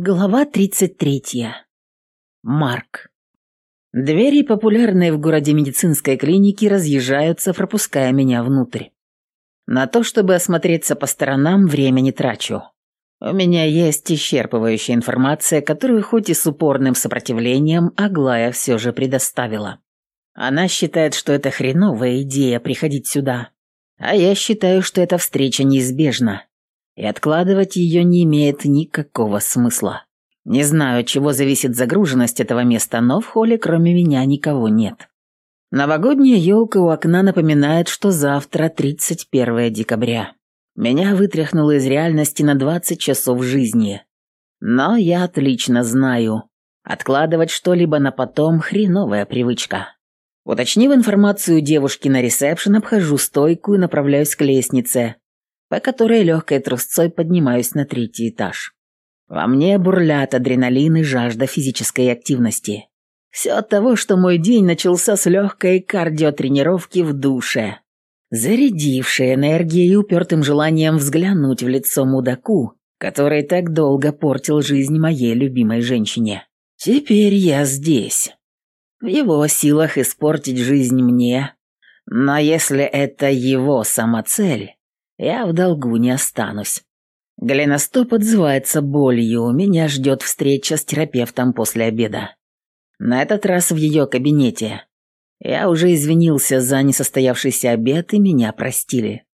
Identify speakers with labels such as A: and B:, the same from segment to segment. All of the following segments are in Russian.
A: Глава 33. Марк. Двери популярной в городе медицинской клиники разъезжаются, пропуская меня внутрь. На то, чтобы осмотреться по сторонам, время не трачу. У меня есть исчерпывающая информация, которую хоть и с упорным сопротивлением Аглая все же предоставила. Она считает, что это хреновая идея приходить сюда. А я считаю, что эта встреча неизбежна и откладывать ее не имеет никакого смысла. Не знаю, чего зависит загруженность этого места, но в холле кроме меня никого нет. Новогодняя елка у окна напоминает, что завтра 31 декабря. Меня вытряхнуло из реальности на 20 часов жизни. Но я отлично знаю, откладывать что-либо на потом – хреновая привычка. Уточнив информацию девушки на ресепшн, обхожу стойку и направляюсь к лестнице, по которой легкой трусцой поднимаюсь на третий этаж. Во мне бурлят адреналин и жажда физической активности. Все от того, что мой день начался с легкой кардиотренировки в душе, зарядившей энергией и упертым желанием взглянуть в лицо мудаку, который так долго портил жизнь моей любимой женщине. Теперь я здесь. В его силах испортить жизнь мне, но если это его самоцель, я в долгу не останусь. Голеностоп отзывается болью, меня ждет встреча с терапевтом после обеда. На этот раз в ее кабинете. Я уже извинился за несостоявшийся обед, и меня простили.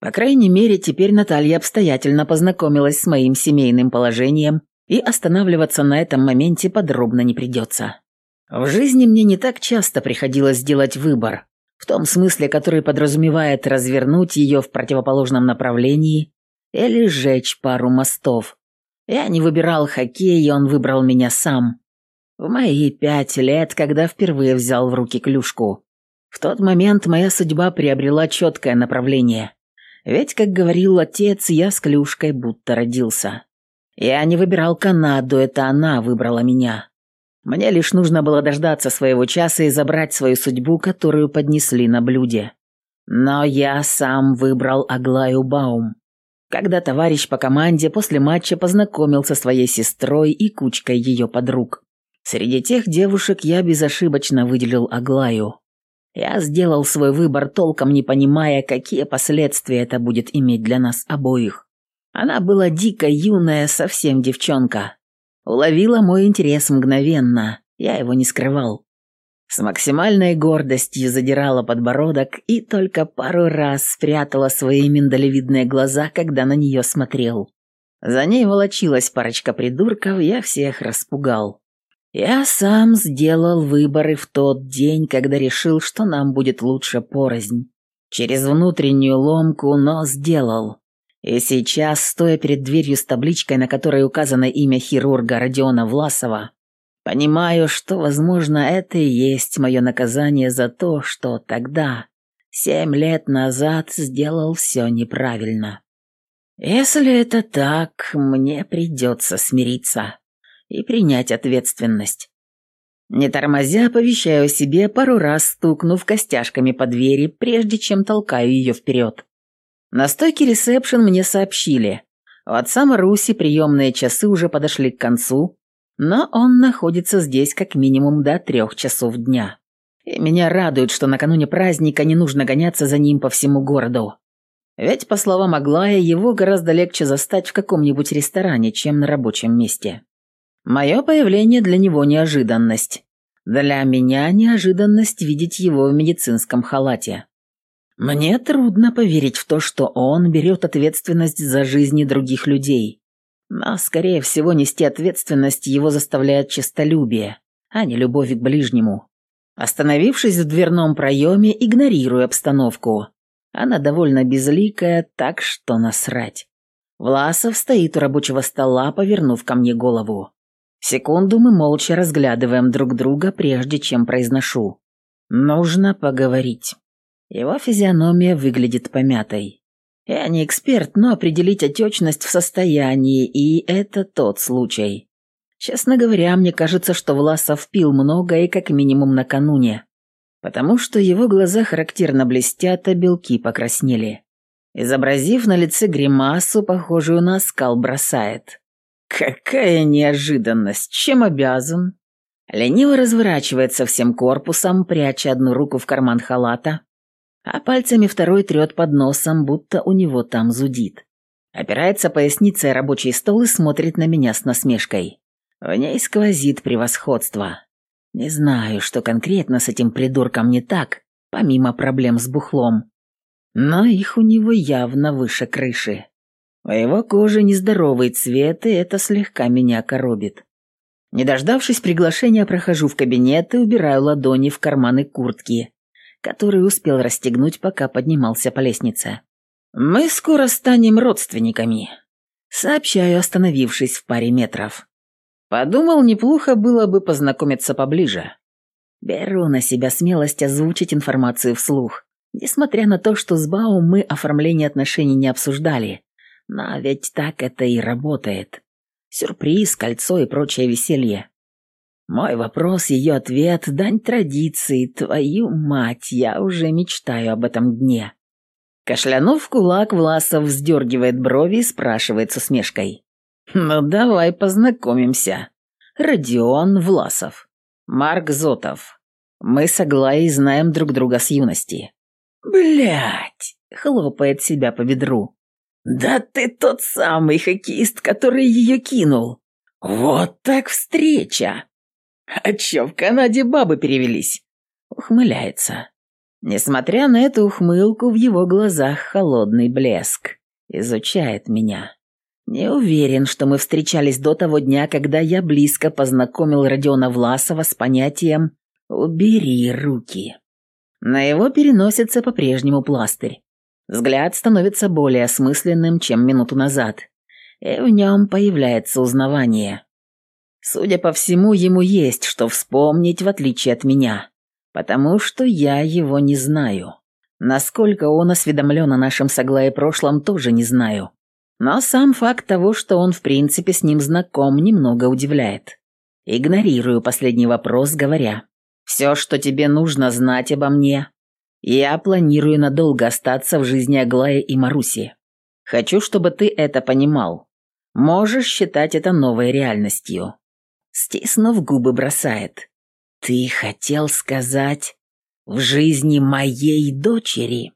A: По крайней мере, теперь Наталья обстоятельно познакомилась с моим семейным положением, и останавливаться на этом моменте подробно не придется. В жизни мне не так часто приходилось делать выбор, в том смысле, который подразумевает развернуть ее в противоположном направлении или сжечь пару мостов. Я не выбирал хоккей, и он выбрал меня сам. В мои пять лет, когда впервые взял в руки клюшку. В тот момент моя судьба приобрела четкое направление. Ведь, как говорил отец, я с клюшкой будто родился. Я не выбирал Канаду, это она выбрала меня. Мне лишь нужно было дождаться своего часа и забрать свою судьбу, которую поднесли на блюде. Но я сам выбрал Аглаю Баум. Когда товарищ по команде после матча познакомился со своей сестрой и кучкой ее подруг. Среди тех девушек я безошибочно выделил Аглаю. Я сделал свой выбор, толком не понимая, какие последствия это будет иметь для нас обоих. Она была дико юная, совсем девчонка. Уловила мой интерес мгновенно, я его не скрывал. С максимальной гордостью задирала подбородок и только пару раз спрятала свои миндалевидные глаза, когда на нее смотрел. За ней волочилась парочка придурков, я всех распугал. Я сам сделал выборы в тот день, когда решил, что нам будет лучше порознь. Через внутреннюю ломку, но сделал. И сейчас, стоя перед дверью с табличкой, на которой указано имя хирурга Родиона Власова, понимаю, что, возможно, это и есть мое наказание за то, что тогда, семь лет назад, сделал все неправильно. Если это так, мне придется смириться и принять ответственность. Не тормозя, оповещаю себе, пару раз стукнув костяшками по двери, прежде чем толкаю ее вперед. На стойке ресепшн мне сообщили. У отца Маруси приемные часы уже подошли к концу, но он находится здесь как минимум до трех часов дня. И меня радует, что накануне праздника не нужно гоняться за ним по всему городу. Ведь, по словам Аглая, его гораздо легче застать в каком-нибудь ресторане, чем на рабочем месте. Мое появление для него неожиданность. Для меня неожиданность видеть его в медицинском халате. Мне трудно поверить в то, что он берет ответственность за жизни других людей. Но, скорее всего, нести ответственность его заставляет честолюбие, а не любовь к ближнему. Остановившись в дверном проеме, игнорирую обстановку. Она довольно безликая, так что насрать. Власов стоит у рабочего стола, повернув ко мне голову. Секунду мы молча разглядываем друг друга, прежде чем произношу. Нужно поговорить. Его физиономия выглядит помятой. Я не эксперт, но определить отечность в состоянии, и это тот случай. Честно говоря, мне кажется, что Власов пил много и как минимум накануне, потому что его глаза характерно блестят, а белки покраснели. Изобразив на лице гримасу, похожую на скал, бросает. Какая неожиданность! Чем обязан? Лениво разворачивается всем корпусом, пряча одну руку в карман халата, а пальцами второй трет под носом, будто у него там зудит. Опирается поясницей рабочий стол и смотрит на меня с насмешкой. В ней сквозит превосходство. Не знаю, что конкретно с этим придурком не так, помимо проблем с бухлом. Но их у него явно выше крыши. У его кожи нездоровый цвет, и это слегка меня коробит. Не дождавшись приглашения, прохожу в кабинет и убираю ладони в карманы куртки, которые успел расстегнуть, пока поднимался по лестнице. «Мы скоро станем родственниками», — сообщаю, остановившись в паре метров. Подумал, неплохо было бы познакомиться поближе. Беру на себя смелость озвучить информацию вслух, несмотря на то, что с Бао мы оформление отношений не обсуждали. Но ведь так это и работает. Сюрприз, кольцо и прочее веселье. Мой вопрос, ее ответ, дань традиции. Твою мать, я уже мечтаю об этом дне. Кашлянув кулак, Власов вздергивает брови и спрашивает с усмешкой. «Ну давай познакомимся. Родион Власов. Марк Зотов. Мы с Аглаей знаем друг друга с юности». Блять! хлопает себя по бедру. «Да ты тот самый хоккеист, который ее кинул! Вот так встреча!» «А чё, в Канаде бабы перевелись?» Ухмыляется. Несмотря на эту ухмылку, в его глазах холодный блеск. Изучает меня. Не уверен, что мы встречались до того дня, когда я близко познакомил Родиона Власова с понятием «убери руки». На его переносится по-прежнему пластырь. Взгляд становится более осмысленным, чем минуту назад, и в нем появляется узнавание. Судя по всему, ему есть что вспомнить, в отличие от меня, потому что я его не знаю. Насколько он осведомлен о нашем соглае прошлом, тоже не знаю. Но сам факт того, что он в принципе с ним знаком, немного удивляет. Игнорирую последний вопрос, говоря, «Все, что тебе нужно знать обо мне, я планирую надолго остаться в жизни Аглаи и Маруси. Хочу, чтобы ты это понимал. Можешь считать это новой реальностью. Стиснув губы, бросает. Ты хотел сказать в жизни моей дочери?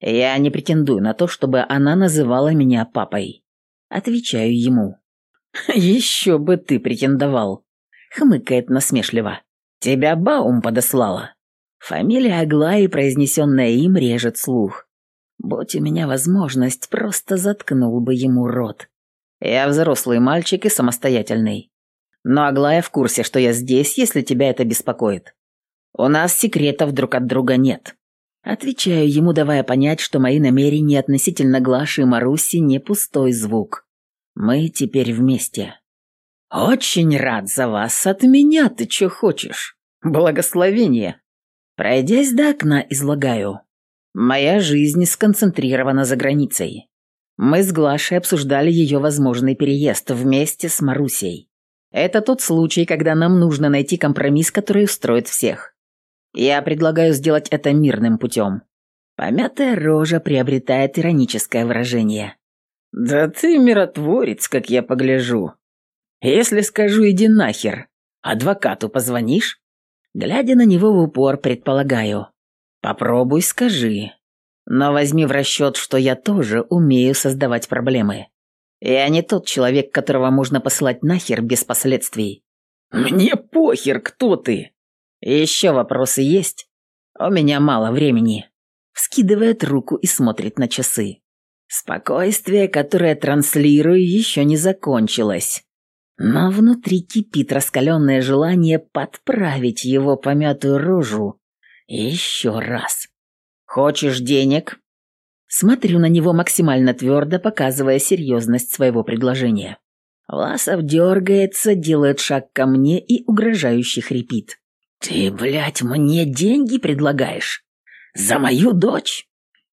A: Я не претендую на то, чтобы она называла меня папой. Отвечаю ему. Еще бы ты претендовал. Хмыкает насмешливо. Тебя Баум подослала. Фамилия Аглаи, произнесенная им, режет слух. Будь у меня возможность, просто заткнул бы ему рот. Я взрослый мальчик и самостоятельный. Но Аглая в курсе, что я здесь, если тебя это беспокоит. У нас секретов друг от друга нет. Отвечаю ему, давая понять, что мои намерения относительно Глаши и Маруси не пустой звук. Мы теперь вместе. Очень рад за вас. От меня ты что хочешь? Благословение. Пройдясь до окна, излагаю. Моя жизнь сконцентрирована за границей. Мы с Глашей обсуждали ее возможный переезд вместе с Марусей. Это тот случай, когда нам нужно найти компромисс, который устроит всех. Я предлагаю сделать это мирным путем. Помятая рожа приобретает ироническое выражение. «Да ты миротворец, как я погляжу. Если скажу «иди нахер», адвокату позвонишь?» Глядя на него в упор, предполагаю. Попробуй скажи. Но возьми в расчет, что я тоже умею создавать проблемы. Я не тот человек, которого можно посылать нахер без последствий. Мне похер, кто ты. Еще вопросы есть? У меня мало времени. Вскидывает руку и смотрит на часы. Спокойствие, которое транслирую, еще не закончилось. Но внутри кипит раскаленное желание подправить его помятую рожу еще раз. «Хочешь денег?» Смотрю на него максимально твердо, показывая серьезность своего предложения. Власов дергается, делает шаг ко мне и угрожающе хрипит. «Ты, блядь, мне деньги предлагаешь? За мою дочь?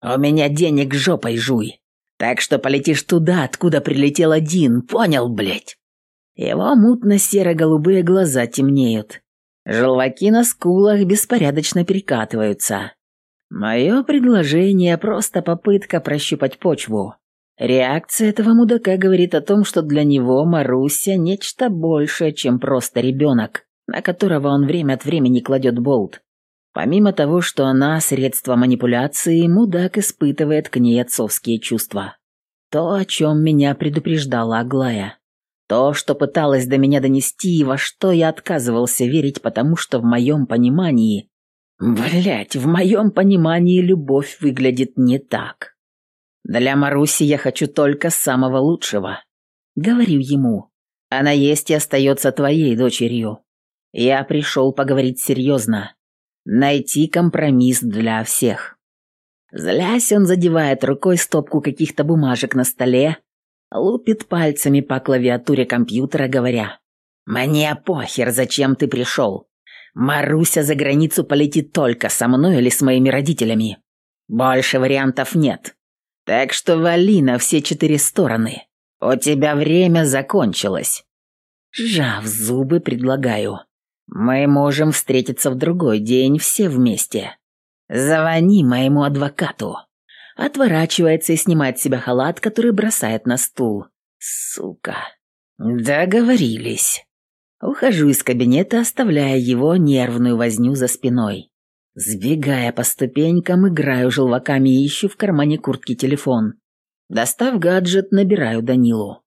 A: У меня денег жопой жуй. Так что полетишь туда, откуда прилетел один, понял, блядь?» Его мутно-серо-голубые глаза темнеют. Желваки на скулах беспорядочно перекатываются. Мое предложение – просто попытка прощупать почву. Реакция этого мудака говорит о том, что для него Маруся нечто большее, чем просто ребенок, на которого он время от времени кладет болт. Помимо того, что она средство манипуляции, мудак испытывает к ней отцовские чувства. То, о чем меня предупреждала Аглая. То, что пыталась до меня донести, и во что я отказывался верить, потому что в моем понимании... Блять, в моем понимании любовь выглядит не так. Для Маруси я хочу только самого лучшего. Говорю ему. Она есть и остается твоей дочерью. Я пришел поговорить серьезно. Найти компромисс для всех. Злясь, он задевает рукой стопку каких-то бумажек на столе, лупит пальцами по клавиатуре компьютера, говоря «Мне похер, зачем ты пришел. Маруся за границу полетит только со мной или с моими родителями. Больше вариантов нет. Так что вали на все четыре стороны. У тебя время закончилось». Сжав зубы, предлагаю. «Мы можем встретиться в другой день все вместе. Звони моему адвокату». Отворачивается и снимает с себя халат, который бросает на стул. Сука. Договорились. Ухожу из кабинета, оставляя его нервную возню за спиной. Сбегая по ступенькам, играю желваками и ищу в кармане куртки телефон. Достав гаджет, набираю Данилу.